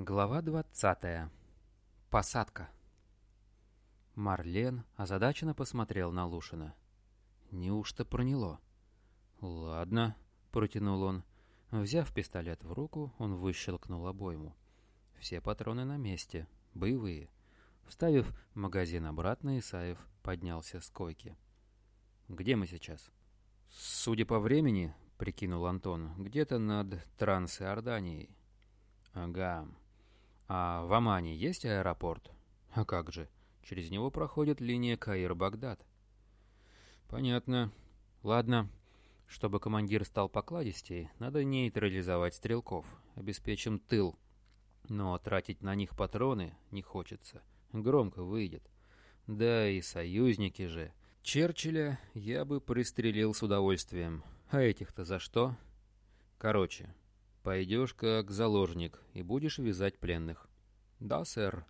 Глава 20. Посадка. Марлен озадаченно посмотрел на Лушина. Неужто проняло? «Ладно», — протянул он. Взяв пистолет в руку, он выщелкнул обойму. Все патроны на месте, боевые. Вставив магазин обратно, Исаев поднялся с койки. «Где мы сейчас?» «Судя по времени», — прикинул Антон, — «где-то над Трансиорданией». «Ага. А в Омане есть аэропорт?» «А как же? Через него проходит линия Каир-Багдад». «Понятно. Ладно. Чтобы командир стал покладистей, надо нейтрализовать стрелков. Обеспечим тыл. Но тратить на них патроны не хочется. Громко выйдет. Да и союзники же. Черчилля я бы пристрелил с удовольствием. А этих-то за что? Короче, пойдешь как заложник и будешь вязать пленных. Да, сэр.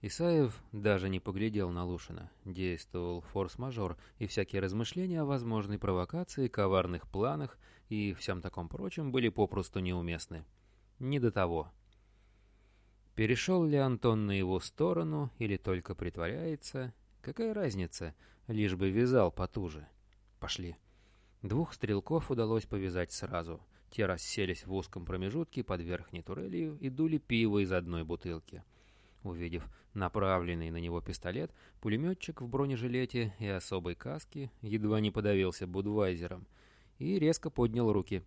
Исаев даже не поглядел на Лушина. Действовал форс-мажор, и всякие размышления о возможной провокации, коварных планах и всем таком прочем были попросту неуместны. Не до того. Перешел ли Антон на его сторону или только притворяется? Какая разница, лишь бы вязал потуже. Пошли. Двух стрелков удалось повязать сразу. Те расселись в узком промежутке под верхней турелью и дули пиво из одной бутылки. Увидев направленный на него пистолет, пулеметчик в бронежилете и особой каске едва не подавился будвайзером и резко поднял руки.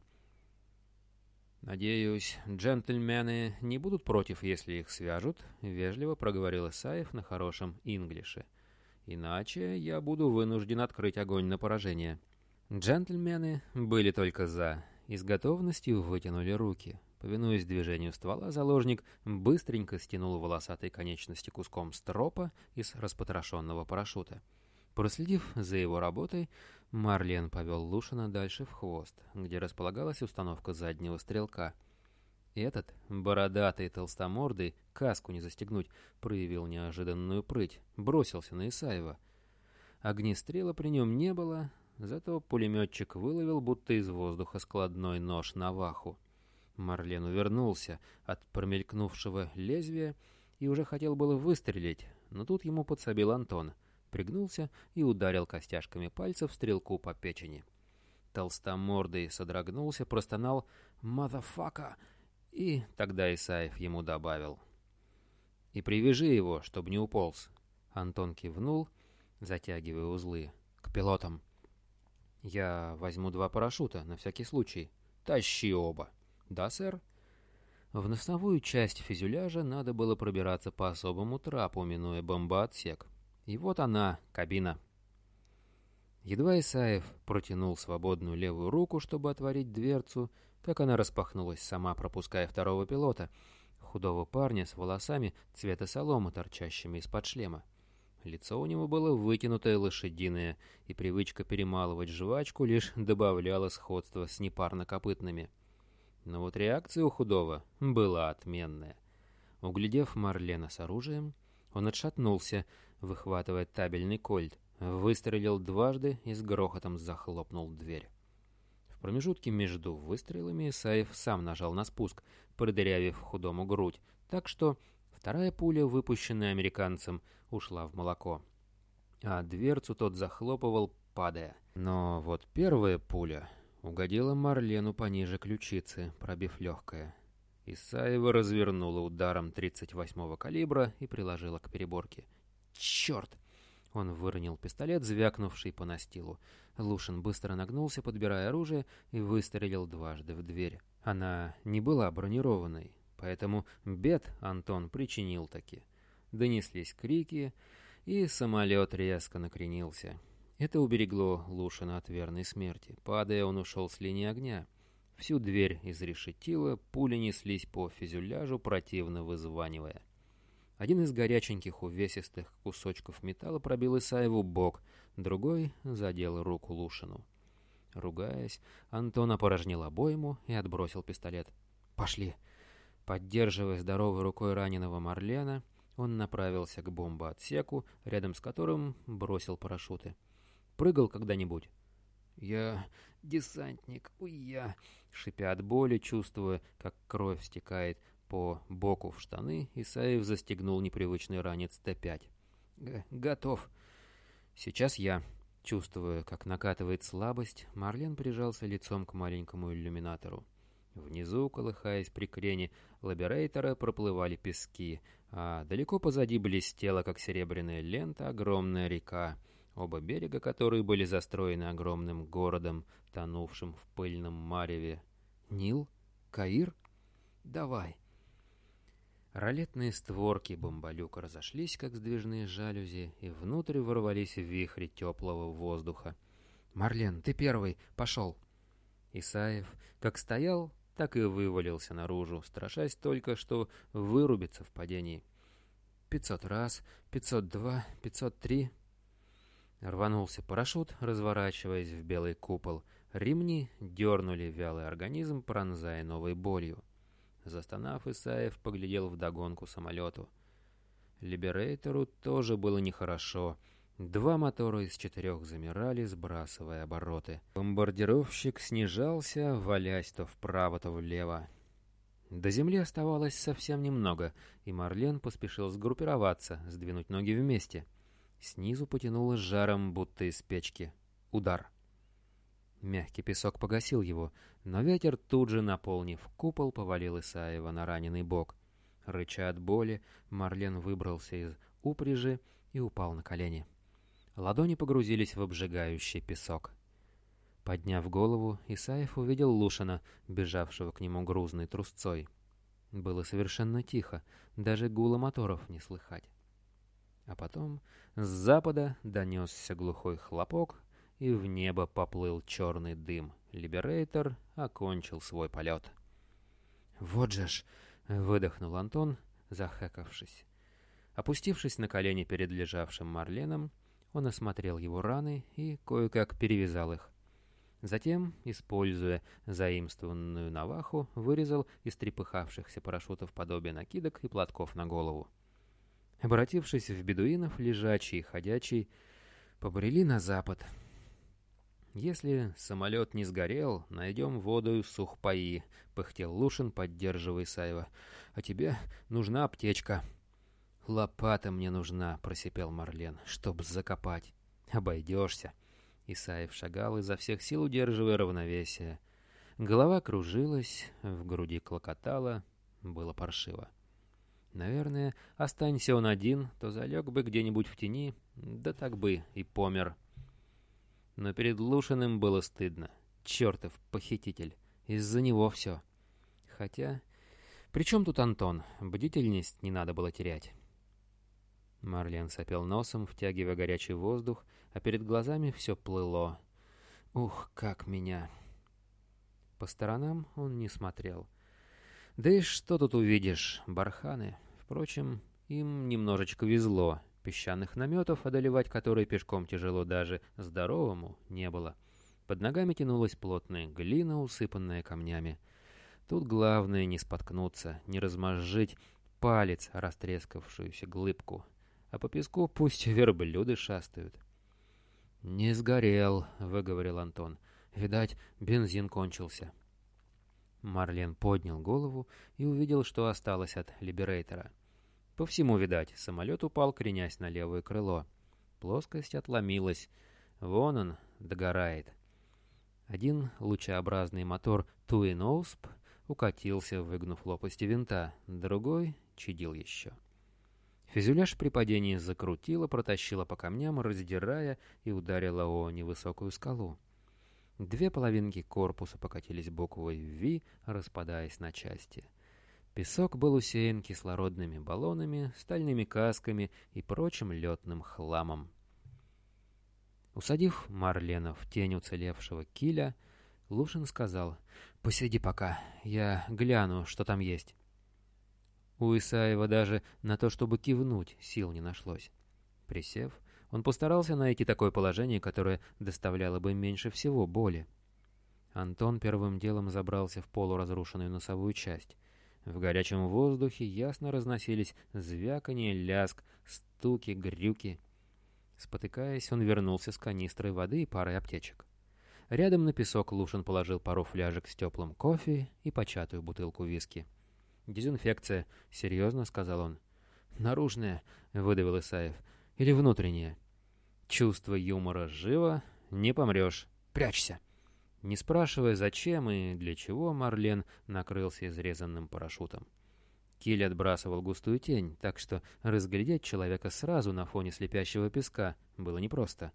«Надеюсь, джентльмены не будут против, если их свяжут», — вежливо проговорил Исаев на хорошем инглише. «Иначе я буду вынужден открыть огонь на поражение». Джентльмены были только «за» и с готовностью вытянули руки. Повинуясь движению ствола, заложник быстренько стянул волосатой конечности куском стропа из распотрошенного парашюта. Проследив за его работой, Марлен повел Лушина дальше в хвост, где располагалась установка заднего стрелка. Этот, бородатый толстомордый, каску не застегнуть, проявил неожиданную прыть, бросился на Исаева. Огнестрела при нем не было, зато пулеметчик выловил будто из воздуха складной нож наваху. Марлен увернулся от промелькнувшего лезвия и уже хотел было выстрелить, но тут ему подсобил Антон, пригнулся и ударил костяшками пальцев стрелку по печени. Толстомордый содрогнулся, простонал «Motherfucker!» и тогда Исаев ему добавил «И привяжи его, чтобы не уполз». Антон кивнул, затягивая узлы. «К пилотам». «Я возьму два парашюта, на всякий случай. Тащи оба». «Да, сэр». В носовую часть фюзеляжа надо было пробираться по особому трапу, минуя бомбоотсек. И вот она, кабина. Едва Исаев протянул свободную левую руку, чтобы отворить дверцу, как она распахнулась сама, пропуская второго пилота, худого парня с волосами цвета соломы, торчащими из-под шлема. Лицо у него было вытянутое лошадиное, и привычка перемалывать жвачку лишь добавляла сходства с непарнокопытными. Но вот реакция у худого была отменная. Углядев Марлена с оружием, он отшатнулся, выхватывая табельный кольт, выстрелил дважды и с грохотом захлопнул дверь. В промежутке между выстрелами Исаев сам нажал на спуск, продырявив худому грудь, так что вторая пуля, выпущенная американцем, ушла в молоко. А дверцу тот захлопывал, падая. Но вот первая пуля Угодила Марлену пониже ключицы, пробив легкое. Исаева развернула ударом 38-го калибра и приложила к переборке. «Черт!» Он выронил пистолет, звякнувший по настилу. Лушин быстро нагнулся, подбирая оружие, и выстрелил дважды в дверь. Она не была бронированной, поэтому бед Антон причинил таки. Донеслись крики, и самолет резко накренился. Это уберегло Лушина от верной смерти. Падая, он ушел с линии огня. Всю дверь изрешетило, пули неслись по фюзеляжу, противно вызванивая. Один из горяченьких увесистых кусочков металла пробил Исаеву бок, другой задел руку Лушину. Ругаясь, Антон опорожнил обойму и отбросил пистолет. «Пошли!» Поддерживая здоровой рукой раненого Марлена, он направился к бомбоотсеку, рядом с которым бросил парашюты. Прыгал когда-нибудь?» «Я десантник, уй я!» Шипя от боли, чувствуя, как кровь стекает По боку в штаны Исаев застегнул непривычный ранец Т-5. «Готов. Сейчас я». Чувствуя, как накатывает слабость, Марлен прижался лицом к маленькому иллюминатору. Внизу, колыхаясь при крене лабирейтора, проплывали пески, а далеко позади блестела, как серебряная лента, огромная река, оба берега которой были застроены огромным городом, тонувшим в пыльном мареве. «Нил? Каир? Давай!» Ролетные створки бомбалюка разошлись, как сдвижные жалюзи, и внутрь ворвались вихри теплого воздуха. «Марлен, ты первый! Пошел!» Исаев как стоял, так и вывалился наружу, страшась только, что вырубится в падении. «Пятьсот раз, пятьсот два, пятьсот три...» Рванулся парашют, разворачиваясь в белый купол. Ремни дернули вялый организм, пронзая новой болью. Застонав, Исаев поглядел вдогонку самолету. Либерейтору тоже было нехорошо. Два мотора из четырех замирали, сбрасывая обороты. Бомбардировщик снижался, валясь то вправо, то влево. До земли оставалось совсем немного, и Марлен поспешил сгруппироваться, сдвинуть ноги вместе. Снизу потянуло жаром, будто из печки. Удар. Мягкий песок погасил его, но ветер тут же, наполнив купол, повалил Исаева на раненый бок. Рыча от боли, Марлен выбрался из упряжи и упал на колени. Ладони погрузились в обжигающий песок. Подняв голову, Исаев увидел Лушина, бежавшего к нему грузной трусцой. Было совершенно тихо, даже гула моторов не слыхать. А потом с запада донесся глухой хлопок, и в небо поплыл черный дым. Либерейтор окончил свой полет. «Вот же ж!» — выдохнул Антон, захекавшись. Опустившись на колени перед лежавшим Марленом, он осмотрел его раны и кое-как перевязал их. Затем, используя заимствованную наваху, вырезал из трепыхавшихся парашютов подобие накидок и платков на голову. Обратившись в бедуинов, лежачий и ходячий, побрели на запад — «Если самолет не сгорел, найдем воду сухпаи», — пыхтел Лушин, поддерживая Исаева. «А тебе нужна аптечка». «Лопата мне нужна», — просипел Марлен, — «чтоб закопать». «Обойдешься». Исаев шагал изо всех сил, удерживая равновесие. Голова кружилась, в груди клокотала, было паршиво. Наверное, останься он один, то залег бы где-нибудь в тени, да так бы и помер. Но перед Лушиным было стыдно. Чертов похититель. Из-за него все. Хотя... При чем тут Антон? Бдительность не надо было терять. Марлен сопел носом, втягивая горячий воздух, а перед глазами все плыло. Ух, как меня! По сторонам он не смотрел. Да и что тут увидишь? Барханы. Впрочем, им немножечко везло песчаных наметов, одолевать которые пешком тяжело даже здоровому, не было. Под ногами тянулась плотная глина, усыпанная камнями. Тут главное не споткнуться, не размозжить палец растрескавшуюся глыбку, а по песку пусть верблюды шастают. «Не сгорел», — выговорил Антон. «Видать, бензин кончился». Марлен поднял голову и увидел, что осталось от Либерейтора — по всему, видать, самолет упал, кренясь на левое крыло. Плоскость отломилась. Вон он, догорает. Один лучеобразный мотор Туиносп укатился, выгнув лопасти винта, другой чадил еще. Фюзеляж при падении закрутило, протащило по камням, раздирая и ударило о невысокую скалу. Две половинки корпуса покатились буквой «Ви», распадаясь на части — Песок был усеян кислородными баллонами, стальными касками и прочим летным хламом. Усадив Марлена в тень уцелевшего киля, Лушин сказал, «Посиди пока, я гляну, что там есть». У Исаева даже на то, чтобы кивнуть, сил не нашлось. Присев, он постарался найти такое положение, которое доставляло бы меньше всего боли. Антон первым делом забрался в полуразрушенную носовую часть. В горячем воздухе ясно разносились звяканье, ляск, стуки, грюки. Спотыкаясь, он вернулся с канистрой воды и парой аптечек. Рядом на песок Лушин положил пару фляжек с теплым кофе и початую бутылку виски. «Дезинфекция», — серьезно сказал он. «Наружная», — выдавил Исаев. «Или внутренняя?» «Чувство юмора живо, не помрешь. Прячься!» Не спрашивая, зачем и для чего, Марлен накрылся изрезанным парашютом. Киль отбрасывал густую тень, так что разглядеть человека сразу на фоне слепящего песка было непросто.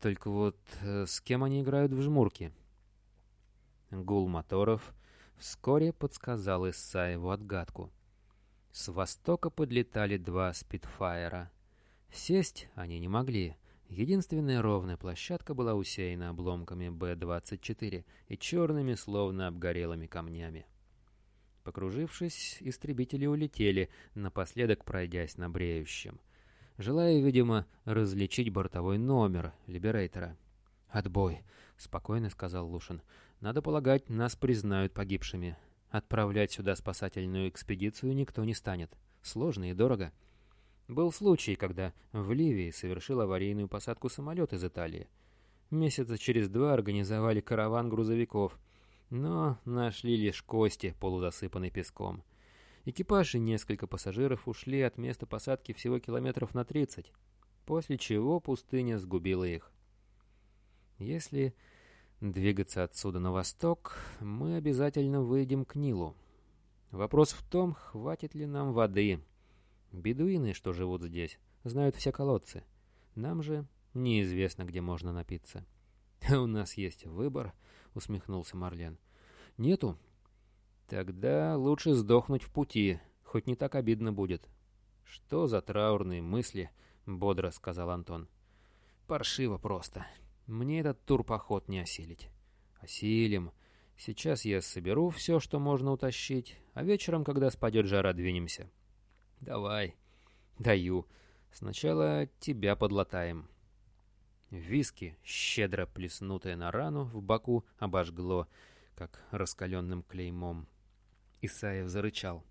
Только вот э, с кем они играют в жмурки? Гул моторов вскоре подсказал Исаеву отгадку. С востока подлетали два спидфайера. Сесть они не могли. Единственная ровная площадка была усеяна обломками Б-24 и черными, словно обгорелыми камнями. Покружившись, истребители улетели, напоследок пройдясь на бреющем, желая, видимо, различить бортовой номер Либерейтера. «Отбой», — спокойно сказал Лушин. «Надо полагать, нас признают погибшими. Отправлять сюда спасательную экспедицию никто не станет. Сложно и дорого». Был случай, когда в Ливии совершил аварийную посадку самолет из Италии. Месяца через два организовали караван грузовиков, но нашли лишь кости, полузасыпанные песком. Экипаж и несколько пассажиров ушли от места посадки всего километров на 30, после чего пустыня сгубила их. Если двигаться отсюда на восток, мы обязательно выйдем к Нилу. Вопрос в том, хватит ли нам воды. Бедуины, что живут здесь, знают все колодцы. Нам же неизвестно, где можно напиться. «У нас есть выбор», — усмехнулся Марлен. «Нету? Тогда лучше сдохнуть в пути, хоть не так обидно будет». «Что за траурные мысли?» — бодро сказал Антон. «Паршиво просто. Мне этот турпоход не осилить». «Осилим. Сейчас я соберу все, что можно утащить, а вечером, когда спадет жара, двинемся». «Давай». «Даю. Сначала тебя подлатаем». Виски, щедро плеснутое на рану в боку, обожгло, как раскаленным клеймом. Исаев зарычал.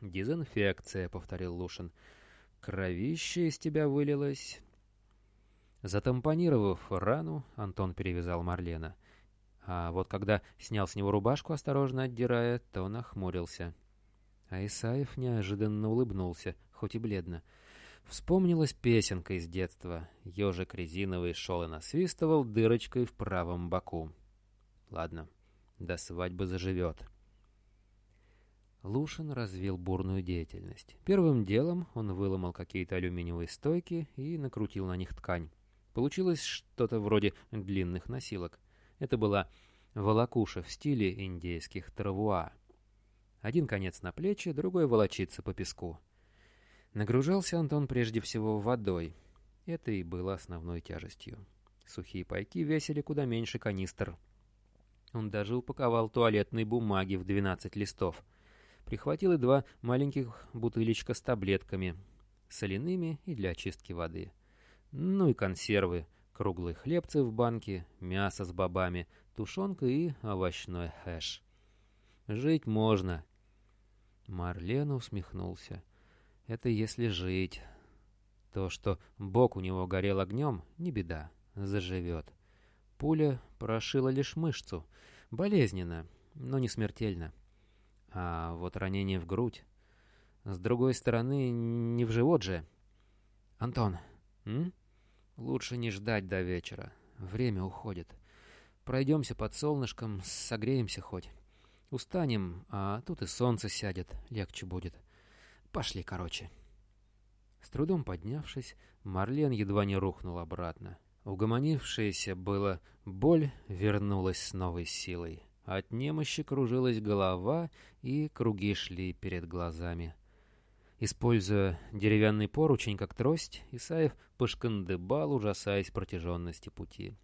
«Дезинфекция», — повторил Лушин. «Кровище из тебя вылилось». Затампонировав рану, Антон перевязал Марлена. А вот когда снял с него рубашку, осторожно отдирая, то нахмурился. А Исаев неожиданно улыбнулся, хоть и бледно. Вспомнилась песенка из детства. Ежик резиновый шел и насвистывал дырочкой в правом боку. Ладно, до свадьбы заживет. Лушин развил бурную деятельность. Первым делом он выломал какие-то алюминиевые стойки и накрутил на них ткань. Получилось что-то вроде длинных носилок. Это была волокуша в стиле индейских травуа. Один конец на плечи, другой волочится по песку. Нагружался Антон прежде всего водой. Это и было основной тяжестью. Сухие пайки весили куда меньше канистр. Он даже упаковал туалетной бумаги в 12 листов. Прихватил и два маленьких бутылечка с таблетками, соляными и для очистки воды. Ну и консервы, круглые хлебцы в банке, мясо с бобами, тушенка и овощной хэш. Жить можно. Марлен усмехнулся. Это если жить. То, что бок у него горел огнем, не беда, заживет. Пуля прошила лишь мышцу. Болезненно, но не смертельно. А вот ранение в грудь. С другой стороны, не в живот же. Антон, м? Лучше не ждать до вечера. Время уходит. Пройдемся под солнышком, согреемся хоть. Устанем, а тут и солнце сядет, легче будет. Пошли, короче. С трудом поднявшись, Марлен едва не рухнул обратно. Угомонившаяся была боль вернулась с новой силой. От немощи кружилась голова, и круги шли перед глазами. Используя деревянный поручень как трость, Исаев пошкандыбал, ужасаясь протяженности пути.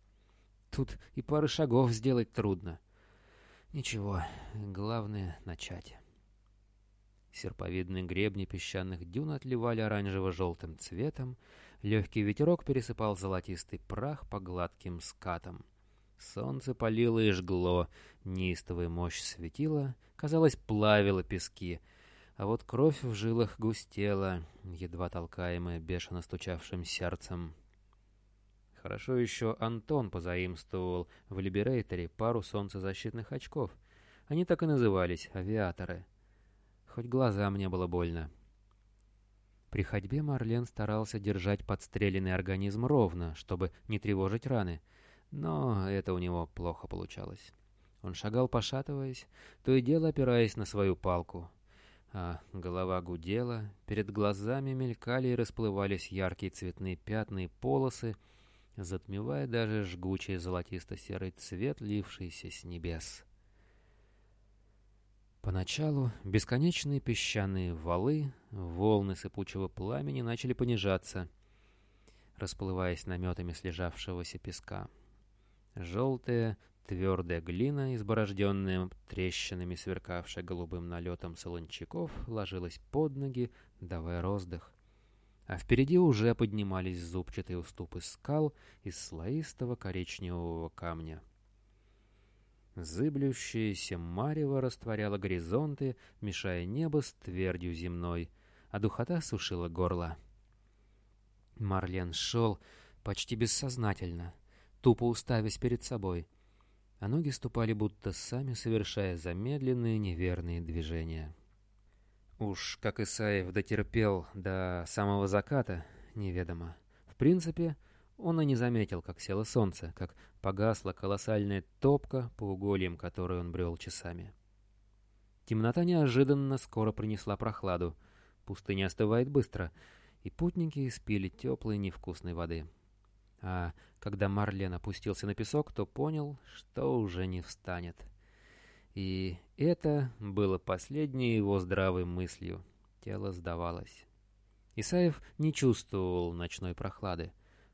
Тут и пары шагов сделать трудно. Ничего, главное — начать. Серповидные гребни песчаных дюн отливали оранжево-желтым цветом, легкий ветерок пересыпал золотистый прах по гладким скатам. Солнце палило и жгло, неистовая мощь светила, казалось, плавила пески, а вот кровь в жилах густела, едва толкаемая бешено стучавшим сердцем. Хорошо еще Антон позаимствовал в Либерейторе пару солнцезащитных очков. Они так и назывались — авиаторы — хоть глазам не было больно. При ходьбе Марлен старался держать подстреленный организм ровно, чтобы не тревожить раны, но это у него плохо получалось. Он шагал, пошатываясь, то и дело опираясь на свою палку. А голова гудела, перед глазами мелькали и расплывались яркие цветные пятна и полосы, затмевая даже жгучий золотисто-серый цвет, лившийся с небес. Поначалу бесконечные песчаные валы, волны сыпучего пламени начали понижаться, расплываясь наметами слежавшегося песка. Желтая, твердая глина, изборожденная трещинами, сверкавшая голубым налетом солончаков, ложилась под ноги, давая роздых. А впереди уже поднимались зубчатые уступы скал из слоистого коричневого камня. Зыблющееся марево растворяло горизонты, мешая небо с твердью земной, а духота сушила горло. Марлен шел почти бессознательно, тупо уставясь перед собой, а ноги ступали будто сами, совершая замедленные неверные движения. Уж как Исаев дотерпел до самого заката, неведомо. В принципе, он и не заметил, как село солнце, как погасла колоссальная топка по угольям, которую он брел часами. Темнота неожиданно скоро принесла прохладу. Пустыня остывает быстро, и путники испили теплой невкусной воды. А когда Марлен опустился на песок, то понял, что уже не встанет. И это было последней его здравой мыслью. Тело сдавалось. Исаев не чувствовал ночной прохлады.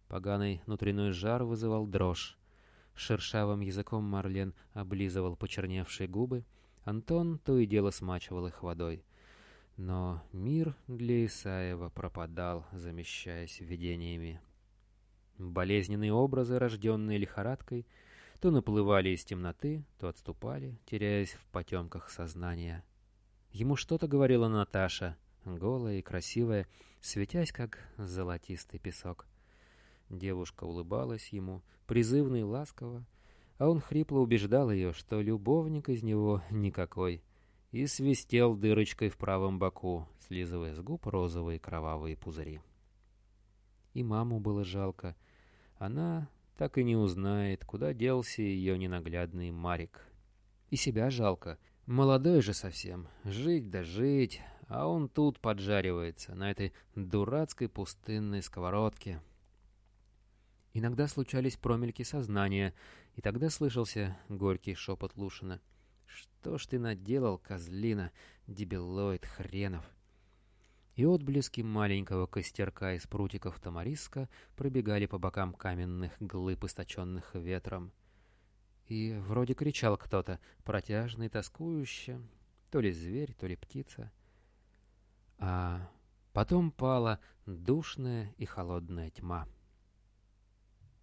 Поганый внутренний жар вызывал дрожь. Шершавым языком Марлен облизывал почерневшие губы. Антон то и дело смачивал их водой. Но мир для Исаева пропадал, замещаясь видениями. Болезненные образы, рожденные лихорадкой, то наплывали из темноты, то отступали, теряясь в потемках сознания. Ему что-то говорила Наташа, голая и красивая, светясь, как золотистый песок. Девушка улыбалась ему, призывно и ласково, а он хрипло убеждал ее, что любовник из него никакой, и свистел дырочкой в правом боку, слизывая с губ розовые кровавые пузыри. И маму было жалко. Она так и не узнает, куда делся ее ненаглядный Марик. И себя жалко. Молодой же совсем. Жить да жить. А он тут поджаривается, на этой дурацкой пустынной сковородке. Иногда случались промельки сознания, и тогда слышался горький шепот Лушина. «Что ж ты наделал, козлина, дебилоид хренов?» И отблески маленького костерка из прутиков тамариска пробегали по бокам каменных глыб, источенных ветром. И вроде кричал кто-то, протяжно и тоскующе, то ли зверь, то ли птица. А потом пала душная и холодная тьма.